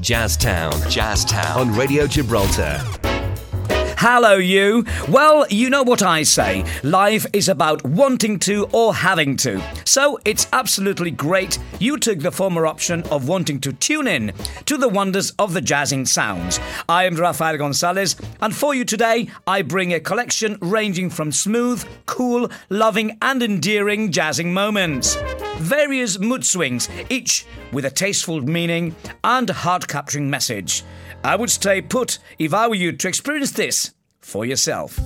Jazztown. Jazztown. On Radio Gibraltar. Hello, you. Well, you know what I say. Life is about wanting to or having to. So it's absolutely great you took the former option of wanting to tune in to the wonders of the jazzing sounds. I am Rafael Gonzalez, and for you today, I bring a collection ranging from smooth, cool, loving, and endearing jazzing moments. Various mood swings, each with a tasteful meaning and heart capturing message. I would stay put if I were you to experience this for yourself.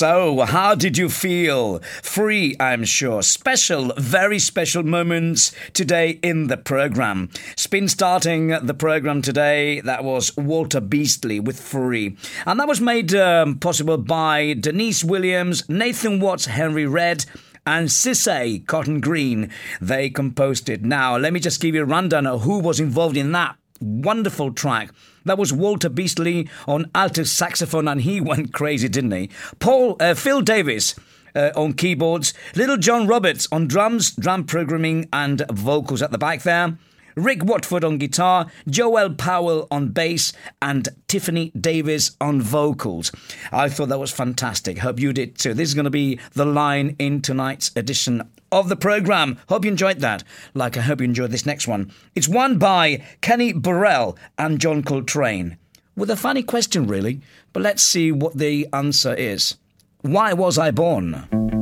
So, how did you feel? Free, I'm sure. Special, very special moments today in the program. Spin starting the program today, that was Walter Beasley with Free. And that was made um, possible by Deniece Williams, Nathan Watts, Henry Redd, and Sissay Cotton Green. They composed it. Now, let me just give you a rundown of who was involved in that wonderful track. That was Walter Beasley on alto saxophone, and he went crazy, didn't he? Paul uh, Phil Davis. Uh, on keyboards, Little John Roberts on drums, drum programming, and vocals at the back there. Rick Watford on guitar, Joel Powell on bass, and Tiffany Davis on vocals. I thought that was fantastic. Hope you did too. This is going to be the line in tonight's edition of the program. Hope you enjoyed that. Like I hope you enjoyed this next one. It's one by Kenny Burrell and John Coltrane. With a funny question, really, but let's see what the answer is. Why was I born?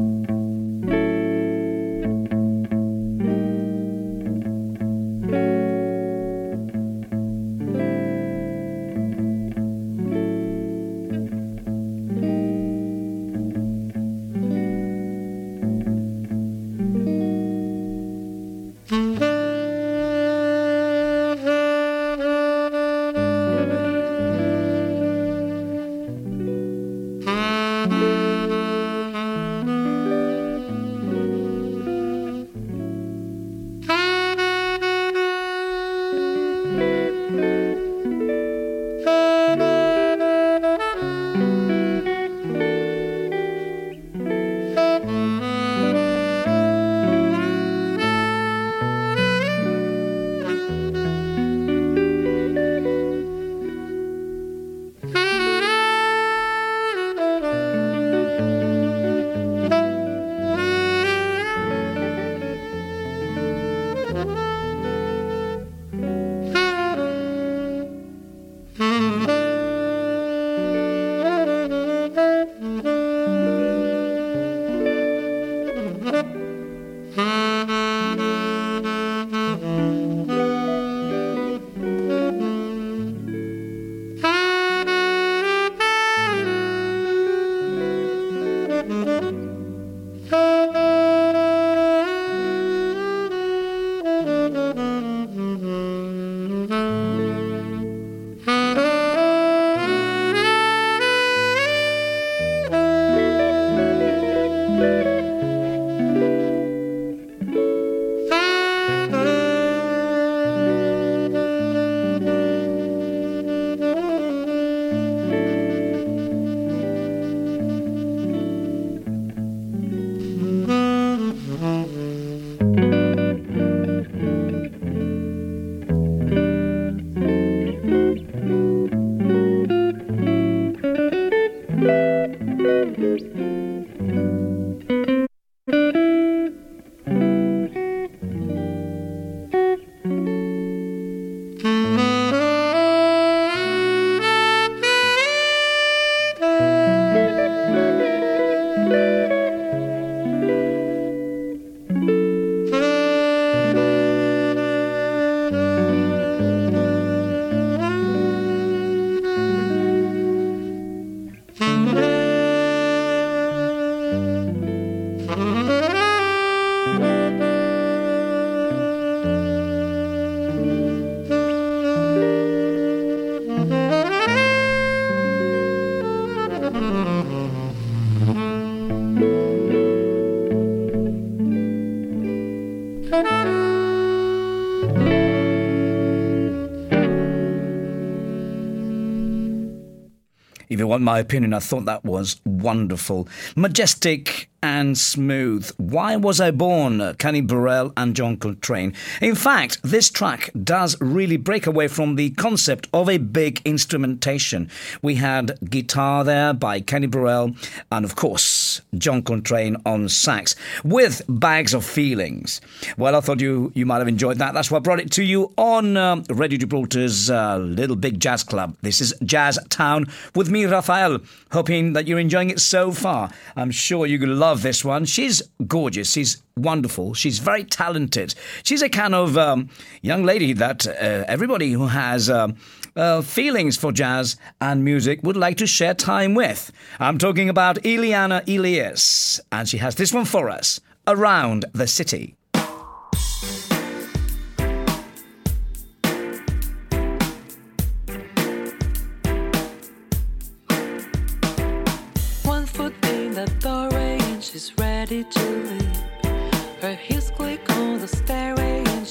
Want my opinion, I thought that was wonderful. Majestic and smooth. Why Was I Born? Kenny Burrell and John Coltrane. In fact, this track does really break away from the concept of a big instrumentation. We had guitar there by Kenny Burrell and, of course, John Coltrane on sax with bags of feelings. Well, I thought you, you might have enjoyed that. That's why I brought it to you on um, Radio Gibraltar's uh, Little Big Jazz Club. This is Jazz Town with me, Rafael. Hoping that you're enjoying it so far. I'm sure you're going to love love this one. She's gorgeous. She's wonderful. She's very talented. She's a kind of um, young lady that uh, everybody who has um, uh, feelings for jazz and music would like to share time with. I'm talking about Eliane Elias, and she has this one for us Around the City.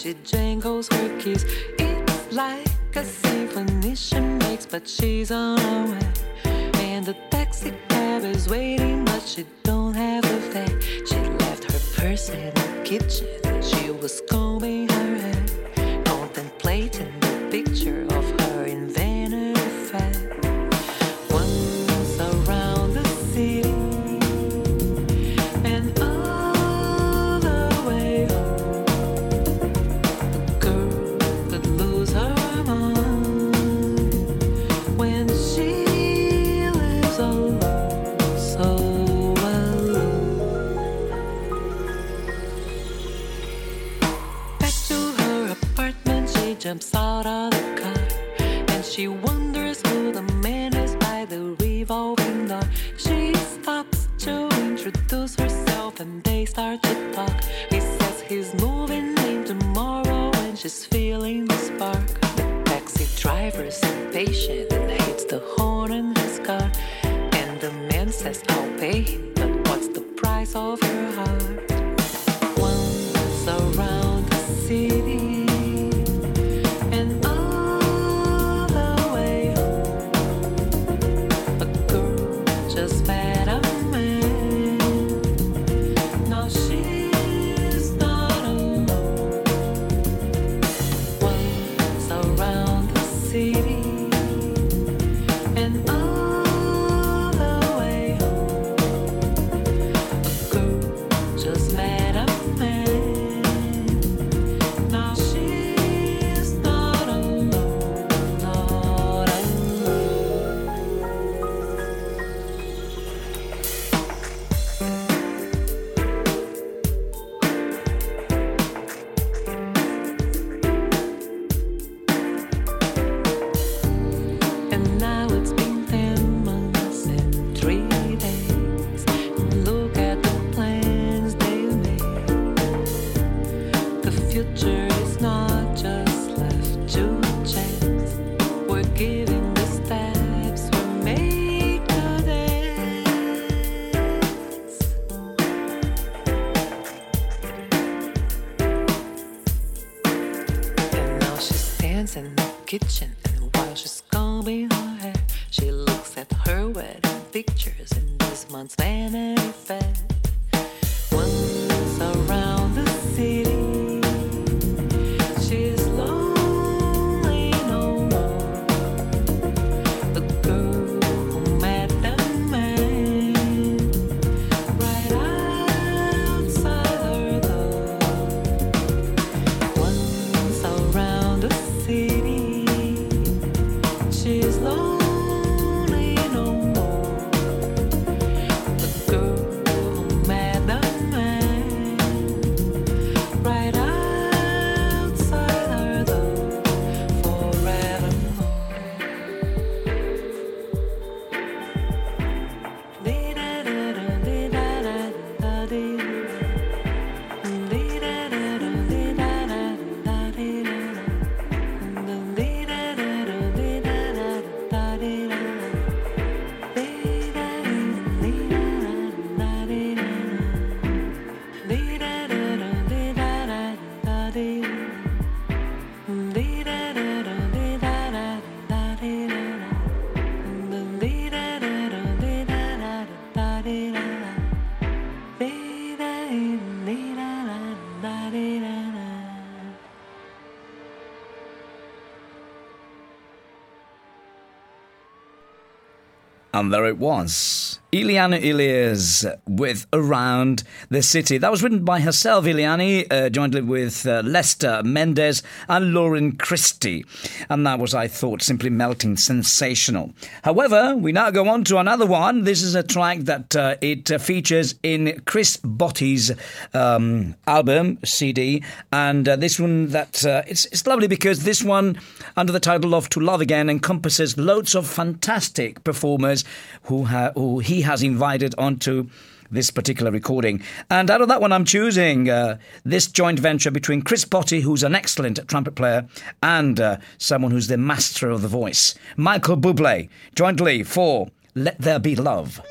Auntie Jane goes her keys. It's like a symphony she makes, but she's on her way. And the taxi cab is waiting, but she don't have a fare. She left her purse in the kitchen. She was combing her hair, contemplating the picture of her And there it was. Eliane Elias with Around the City. That was written by herself, Eliane, uh, jointly with uh, Lester Mendez and Lauren Christy. And that was, I thought, simply melting sensational. However, we now go on to another one. This is a track that uh, it uh, features in Chris Botti's um, album, CD. And this one, that it's, it's lovely because this one, under the title of To Love Again, encompasses loads of fantastic performers who, who he has invited onto this particular recording. And out of that one, I'm choosing uh, this joint venture between Chris Botti, who's an excellent trumpet player, and uh, someone who's the master of the voice, Michael Bublé, jointly for Let There Be Love.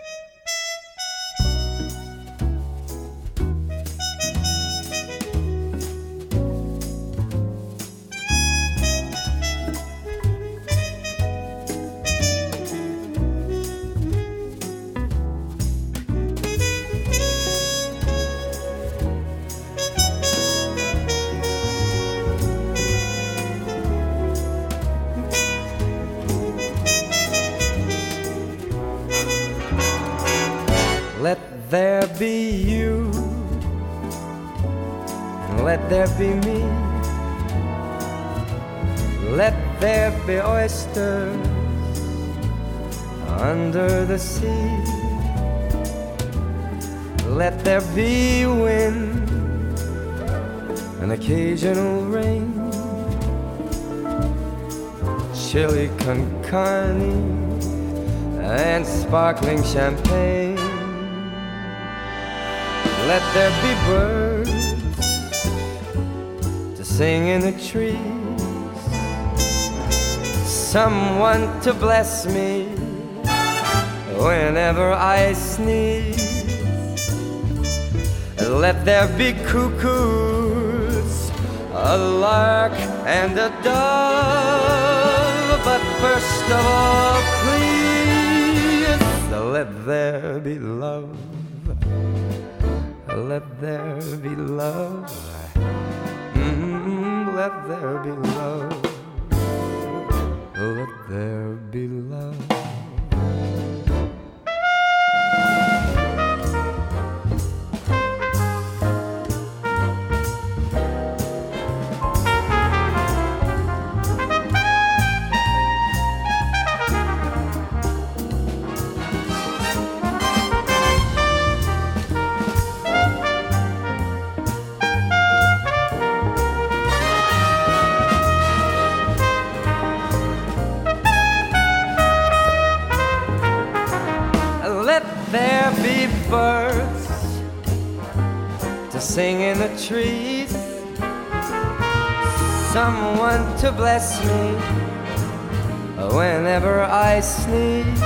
Chili con and sparkling champagne. Let there be birds to sing in the trees, someone to bless me whenever I sneeze. Let there be cuckoos, a lark, and a dove. First of all, please, let there be love. Let there be love. Mm, let there be love. Let there be love. Sing in the trees, someone to bless me whenever I sneeze.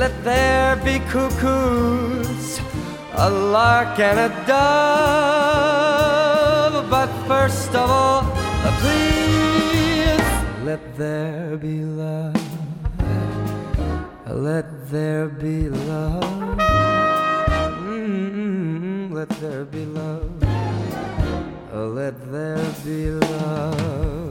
Let there be cuckoos, a lark and a dove. But first of all, please let there be love. Let there be love. Let there be love. Oh, Let there be love.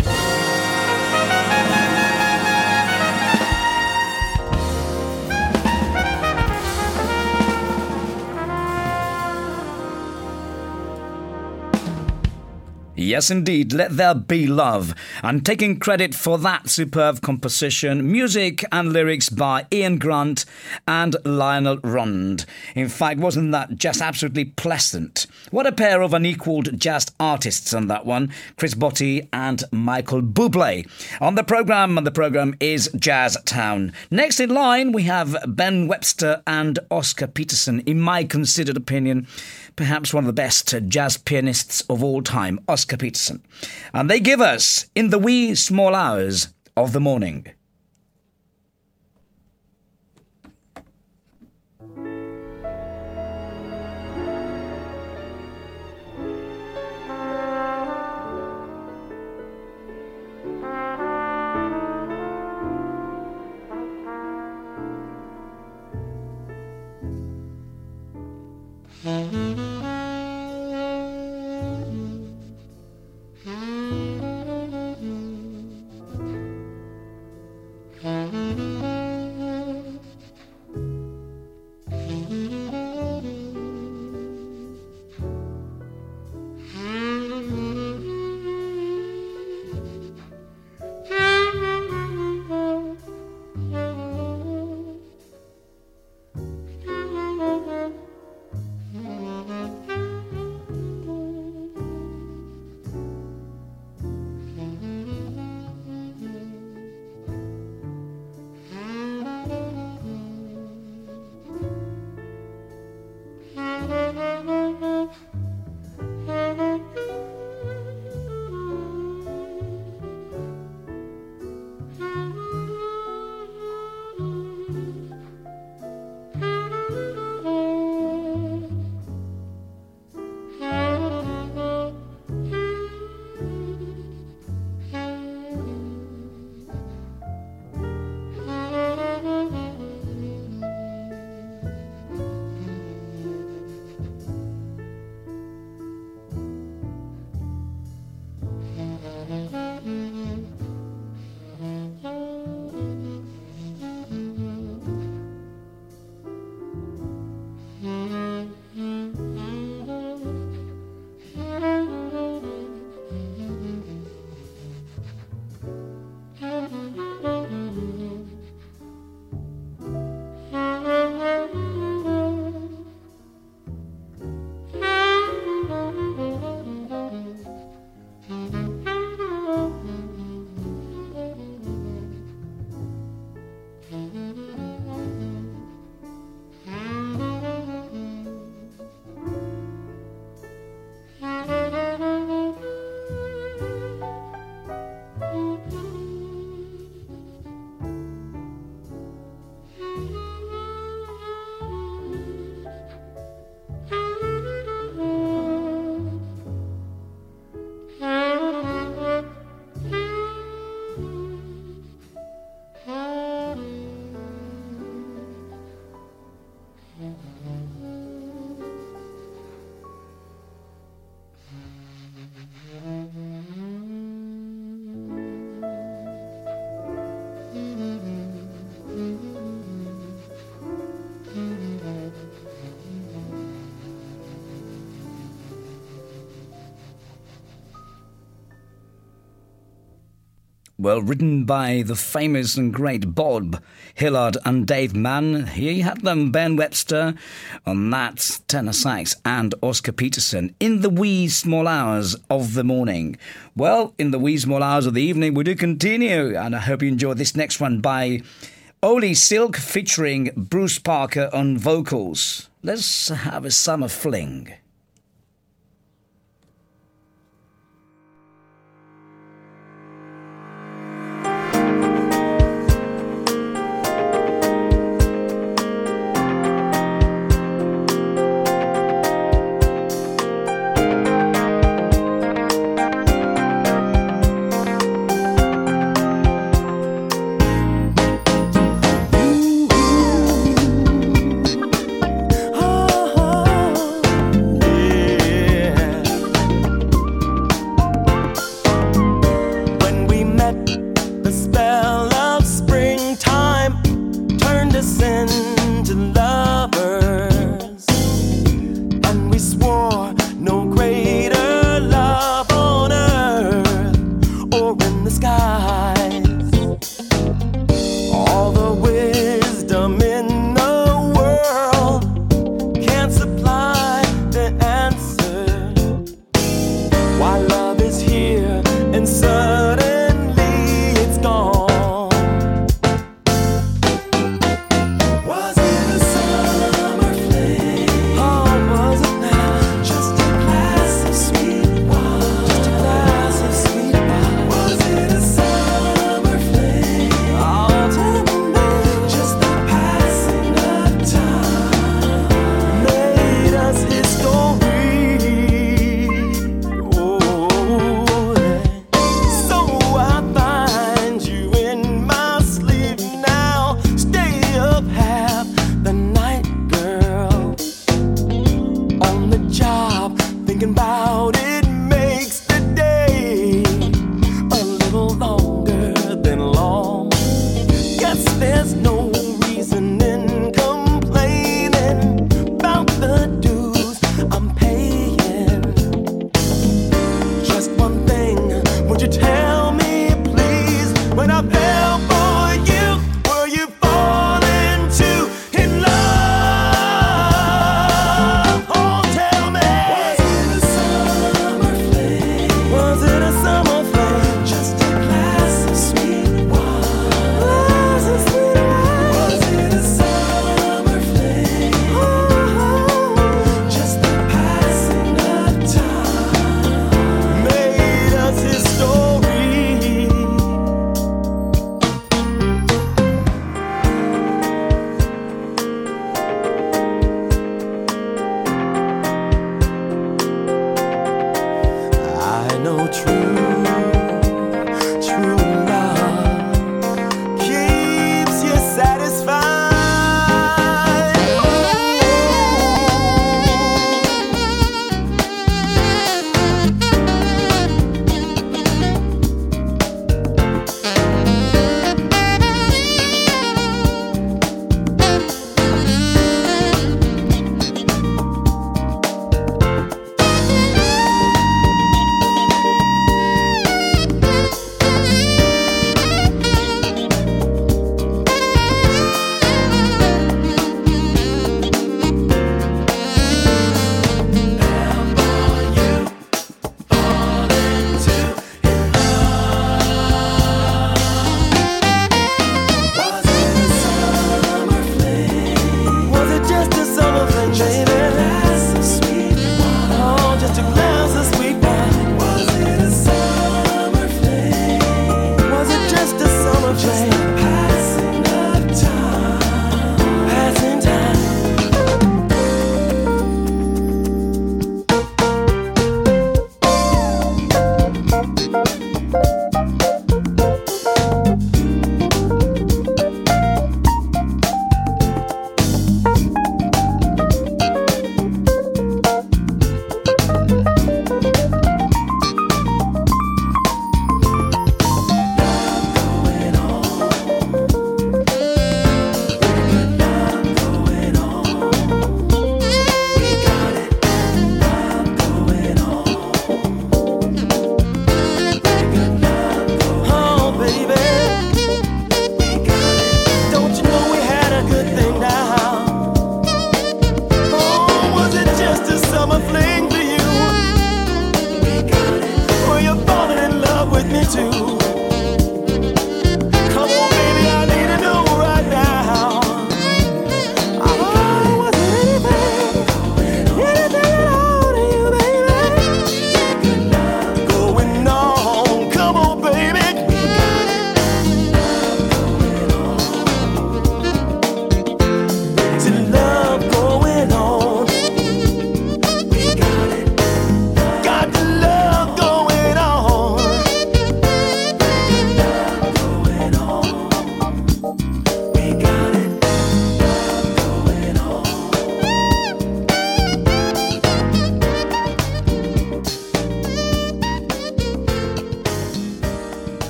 Yes, indeed, Let There Be Love. And taking credit for that superb composition, music and lyrics by Ian Grant and Lionel Rand. In fact, wasn't that just absolutely pleasant? What a pair of unequaled jazz artists on that one, Chris Botti and Michael Bublé. On the program, and the program is Jazz Town. Next in line, we have Ben Webster and Oscar Peterson, in my considered opinion perhaps one of the best jazz pianists of all time, Oscar Peterson. And they give us In the Wee Small Hours of the Morning. well, written by the famous and great Bob Hilliard and Dave Mann. He had them Ben Webster on that tenor sax and Oscar Peterson in the wee small hours of the morning. Well, in the wee small hours of the evening, we do continue, and I hope you enjoy this next one by Oli Silk featuring Bruce Parker on vocals. Let's have a summer fling.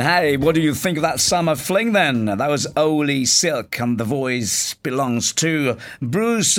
Hey, what do you think of that summer fling then? That was Oli Silk, and the voice belongs to Bruce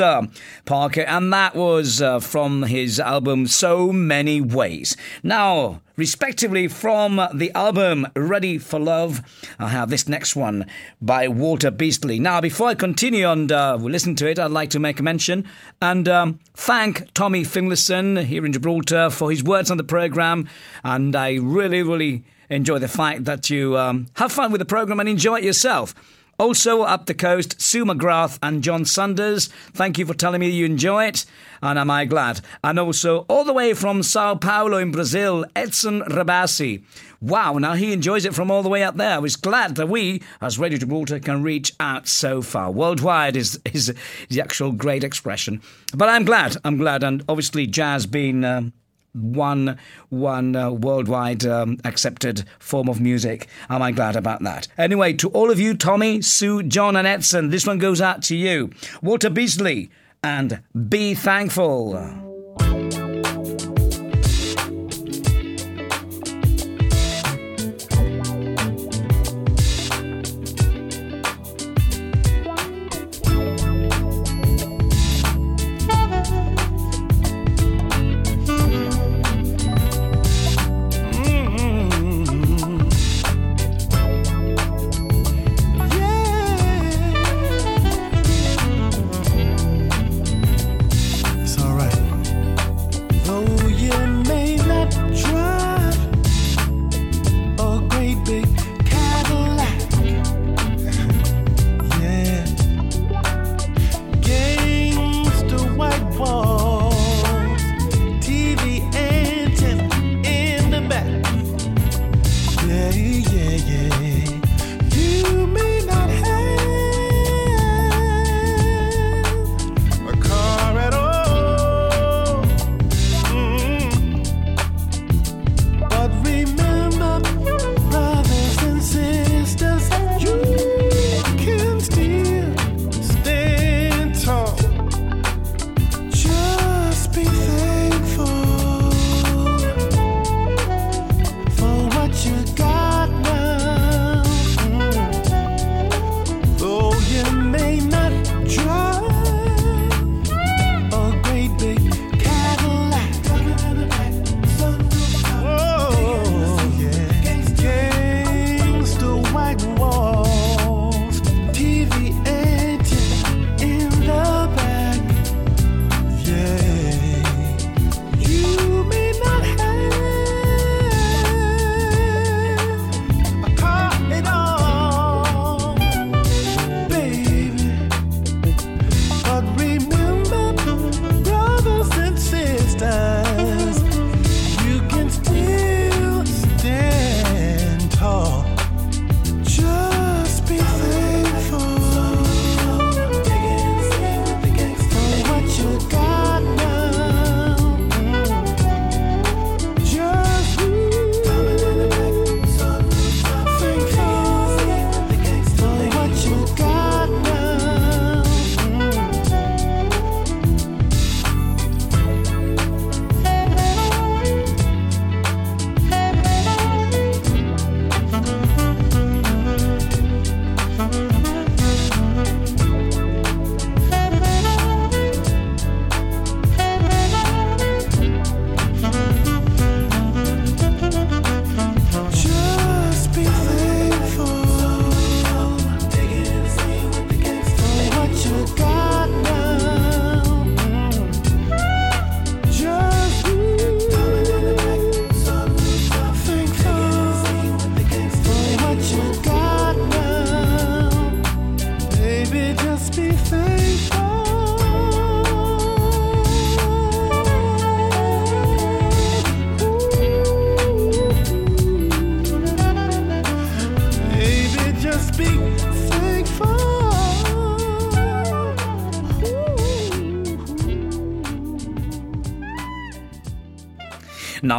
Parker, and that was uh, from his album So Many Ways. Now, respectively from the album Ready for Love, I have this next one by Walter Beasley. Now, before I continue and uh, listen to it, I'd like to make a mention and um, thank Tommy Finlayson here in Gibraltar for his words on the programme, and I really, really enjoy the fact that you um, have fun with the programme and enjoy it yourself. Also, up the coast, Sue McGrath and John Sanders, thank you for telling me you enjoy it, and am I glad. And also, all the way from Sao Paulo in Brazil, Edson Rabasi. Wow, now he enjoys it from all the way up there. I was glad that we, as Radio Gibraltar, can reach out so far. Worldwide is, is the actual great expression. But I'm glad, I'm glad, and obviously jazz being... Um, one one uh, worldwide um, accepted form of music. Am I glad about that? Anyway, to all of you, Tommy, Sue, John, and Edson, this one goes out to you, Walter Beasley, and be thankful.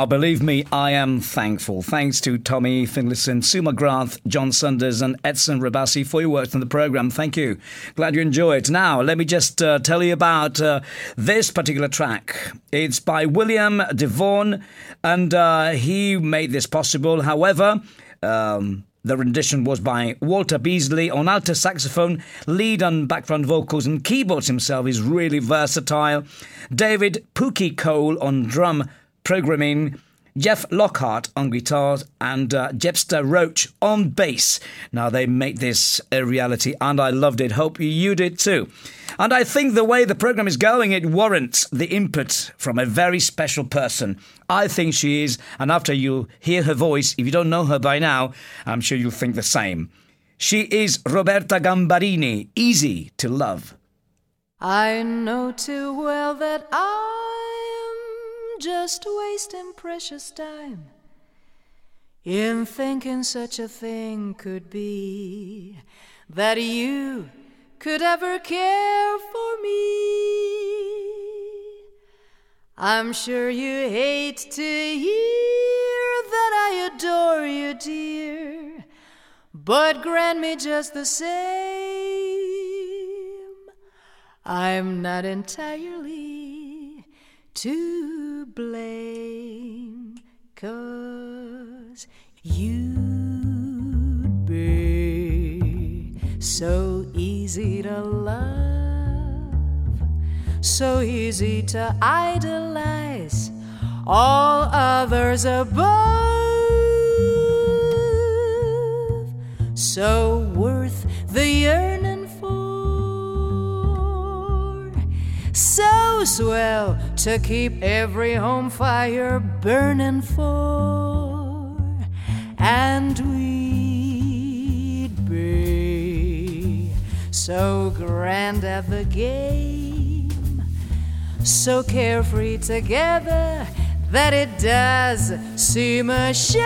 Now, believe me, I am thankful. Thanks to Tommy Finlayson, McGrath, John Sanders, and Edson Rabasi for your work on the programme. Thank you. Glad you enjoy it. Now, let me just uh, tell you about uh, this particular track. It's by William Devon, and uh, he made this possible. However, Um, the rendition was by Walter Beasley on alto saxophone, lead on background vocals and keyboards himself is really versatile. David Pookie Cole on drum programming. Jeff Lockhart on guitars and uh, Jepster Roach on bass. Now they make this a reality and I loved it. Hope you did too. And I think the way the program is going, it warrants the input from a very special person. I think she is, and after you hear her voice, if you don't know her by now, I'm sure you'll think the same. She is Roberta Gambarini, easy to love. I know too well that I'm just wasting precious time in thinking such a thing could be that you could ever care for me. I'm sure you hate to hear that I adore you, dear, but grant me just the same. I'm not entirely blame, cause you'd be so easy to love, so easy to idolize, all others above, so worth the yearning so swell to keep every home fire burning for, and we'd be so grand at the game, so carefree together that it does seem a shame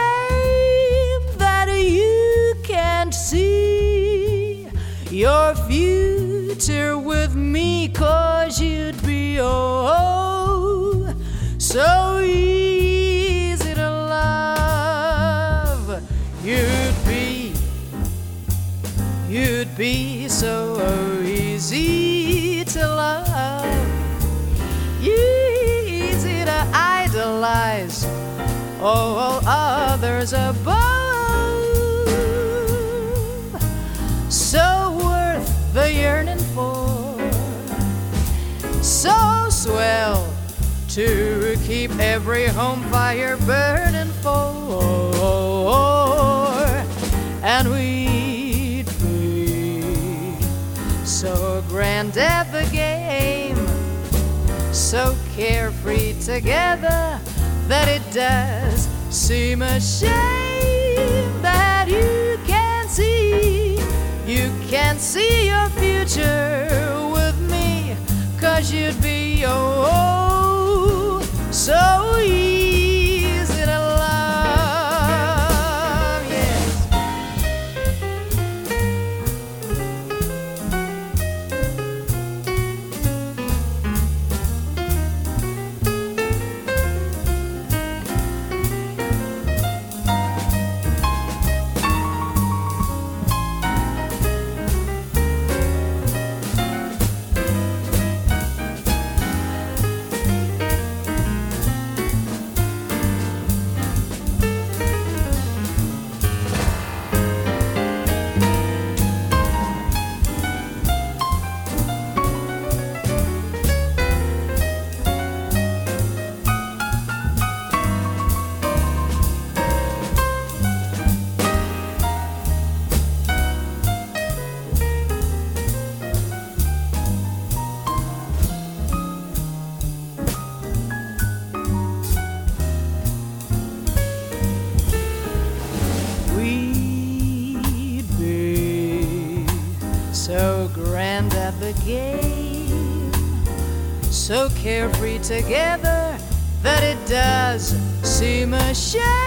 that you can't see your future with me, cause you'd be oh, so easy to love. You'd be You'd be so easy to love, easy to idolize all others above. So swell to keep every home fire burning for, and we'd be so grand at the game, so carefree together that it does seem a shame that you can't see, you can't see your future with me, cause you'd be oh, so easy game, so carefree together that it does seem a shame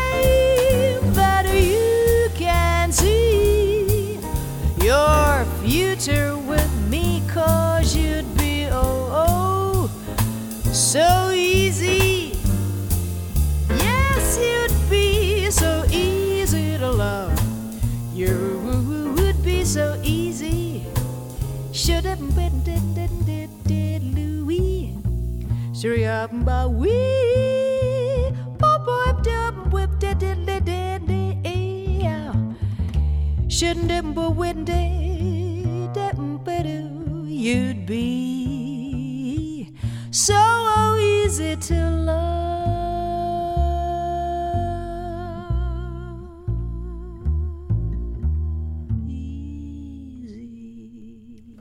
shouldn't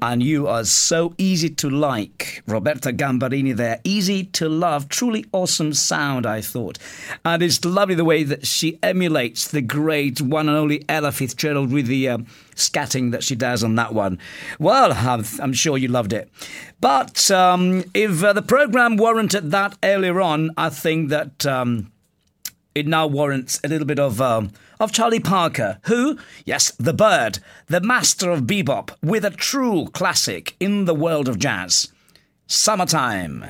And you are so easy to like. Roberta Gambarini there. Easy to love. Truly awesome sound, I thought. And it's lovely the way that she emulates the great one and only Ella Fitzgerald with the um, scatting that she does on that one. Well, I'm, I'm sure you loved it. But um, if uh, the program warranted that earlier on, I think that. Um, it now warrants a little bit of um, of Charlie Parker, who, yes, the bird, the master of bebop, with a true classic in the world of jazz, "Summertime."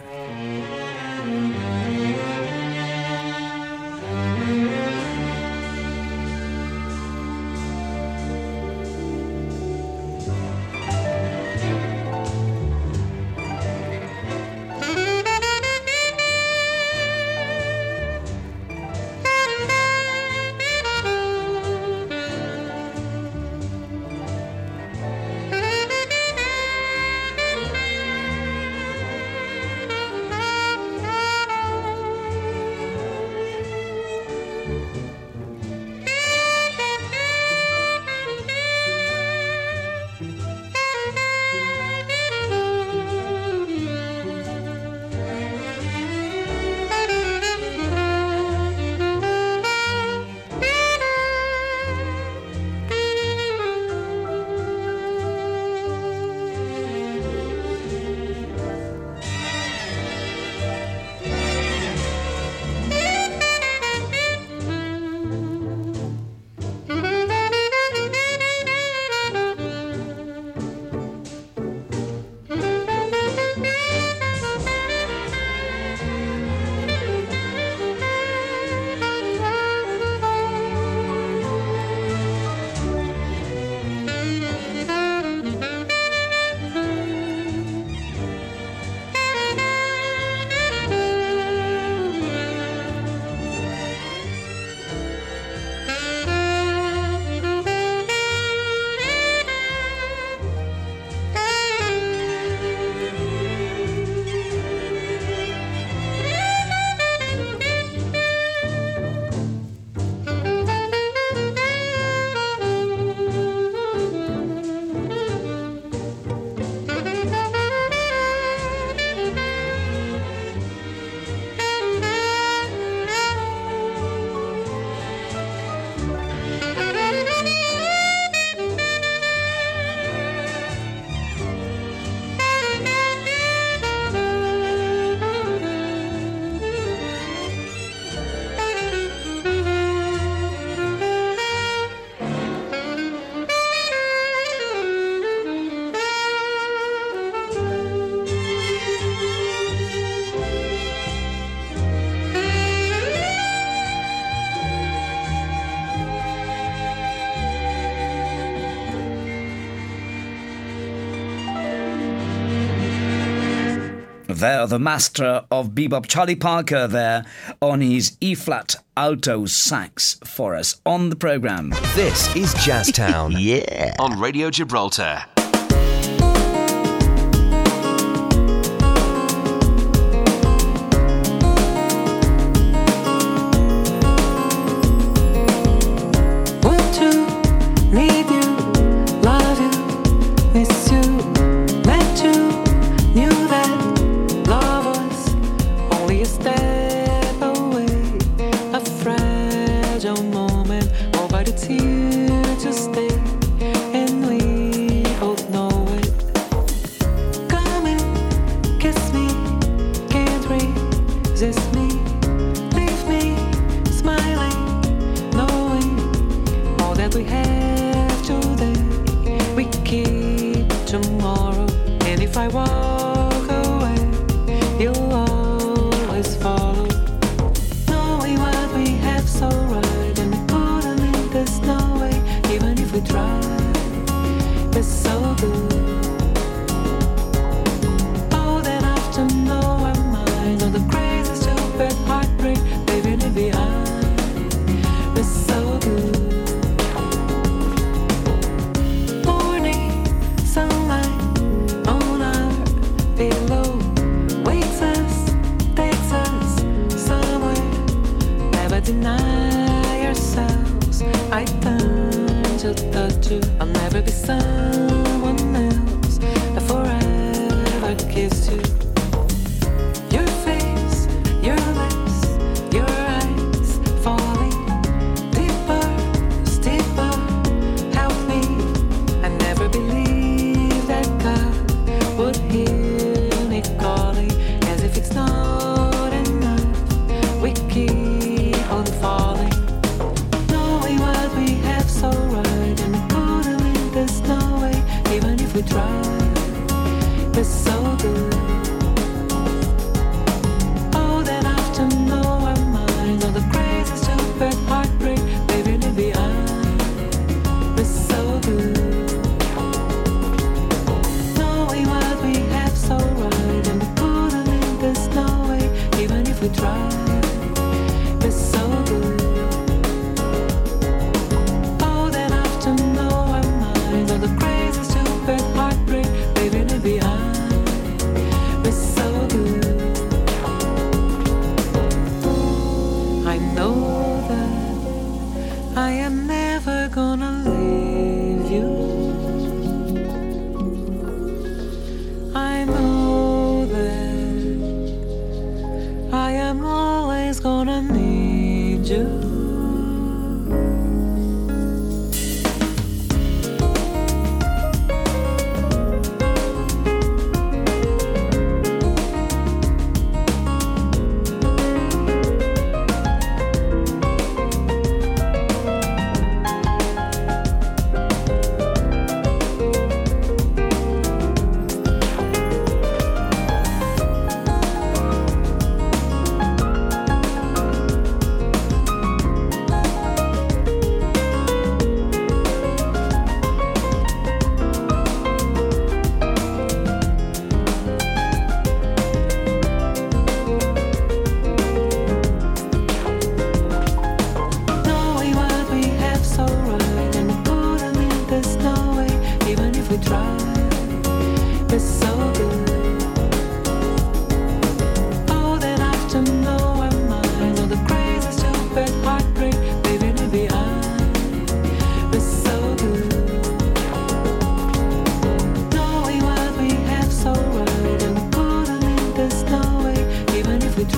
There, the master of bebop, Charlie Parker, there on his E flat alto sax for us on the program. This is Jazztown Yeah. on Radio Gibraltar.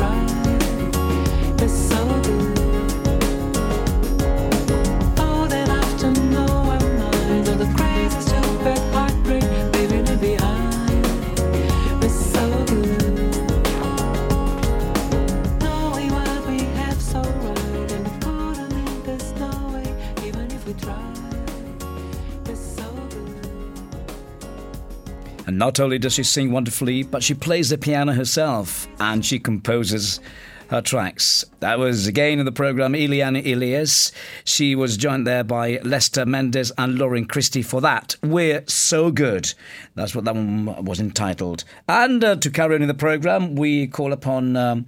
try. Not only does she sing wonderfully, but she plays the piano herself and she composes her tracks. That was again in the programme Eliane Elias. She was joined there by Lester Mendez and Lauren Christy for that. We're so good. That's what that one was entitled. And uh, to carry on in the programme, we call upon. Um,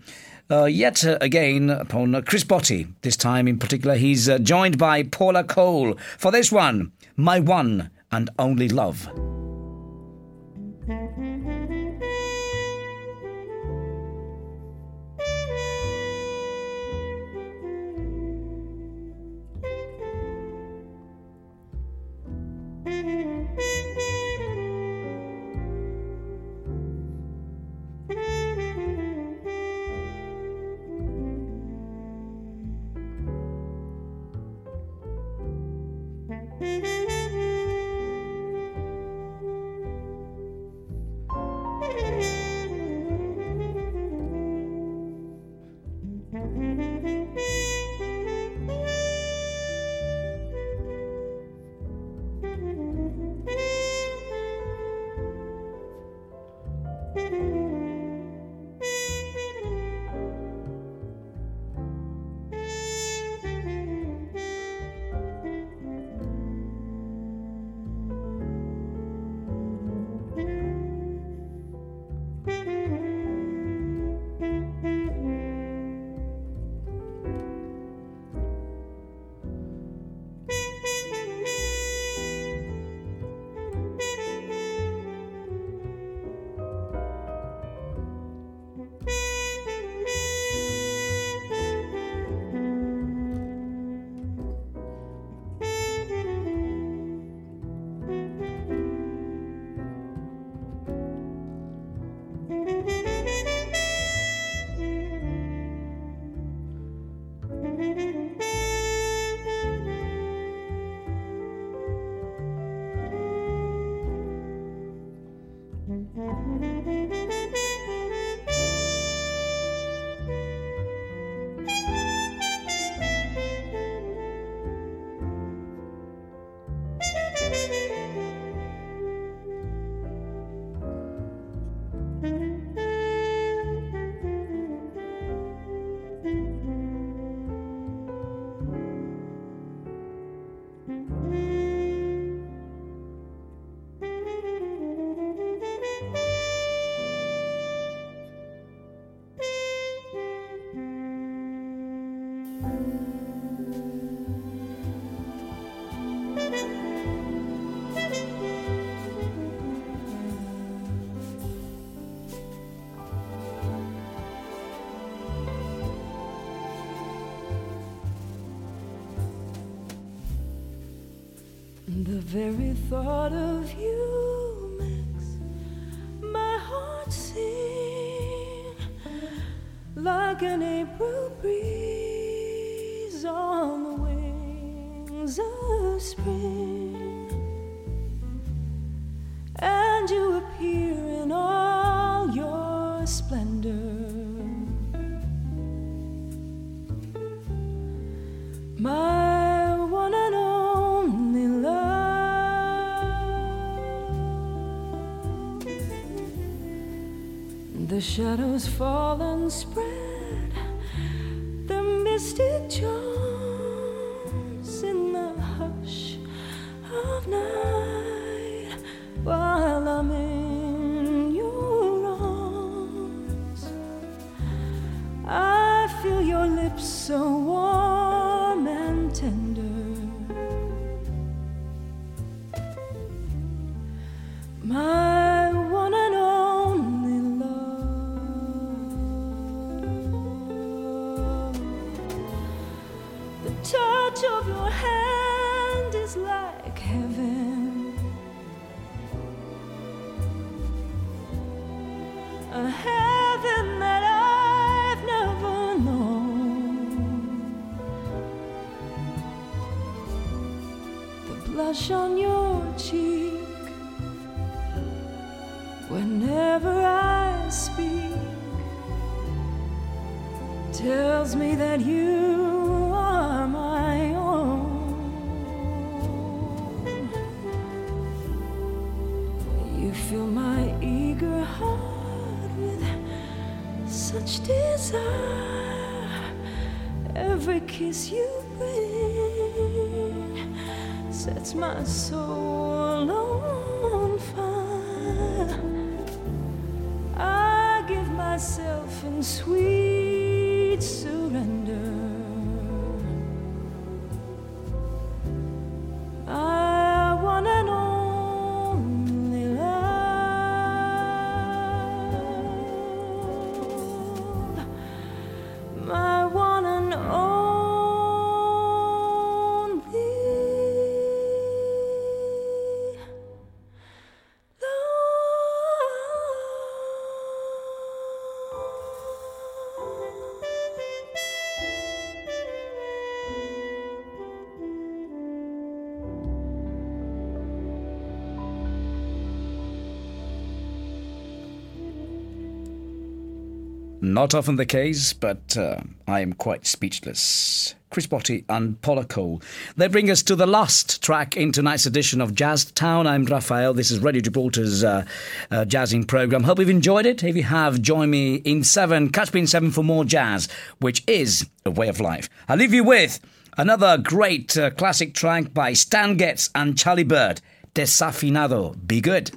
uh, yet again, upon Chris Botti, this time in particular, he's uh, joined by Paula Cole for this one, My One and Only Love. The very thought of you makes my heart sing like an April breeze on the wings of spring. Shadows fall and spread You fill my eager heart with such desire. Every kiss you bring sets my soul on fire. I give myself in sweet surrender. Not often the case, but uh, I am quite speechless. Chris Botti and Paula Cole. They bring us to the last track in tonight's edition of Jazz Town. I'm Raphael. This is Radio Gibraltar's uh, uh, jazzing program. Hope you've enjoyed it. If you have, join me in seven. Catch me in seven for more jazz, which is a way of life. I'll leave you with another great uh, classic track by Stan Getz and Charlie Byrd. Desafinado. Be good.